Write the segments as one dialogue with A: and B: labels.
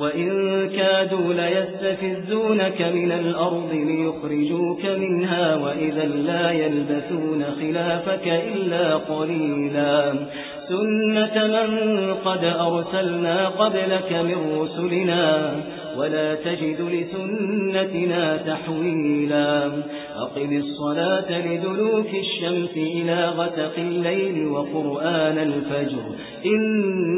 A: وإن كادوا ليستفزونك من الأرض ليخرجوك منها وإذا لا يلبثون خلافك إلا قليلا سنة من قد أرسلنا قبلك من رسلنا ولا تجد لسنتنا تحويلا أقم الصلاة لدلوك الشمس إلى غتق الليل وقرآن الفجر إن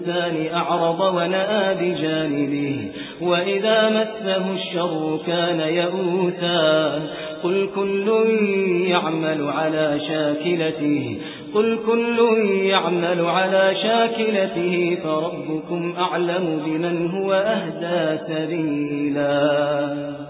A: الإنسان أعرض ونآ بجانبه وإذا مسه الشر كان يئوسا. قل كل يعمل على شاكلته قل كل يعمل على شاكلته فربكم أعلم بمن هو أهدى سبيلا.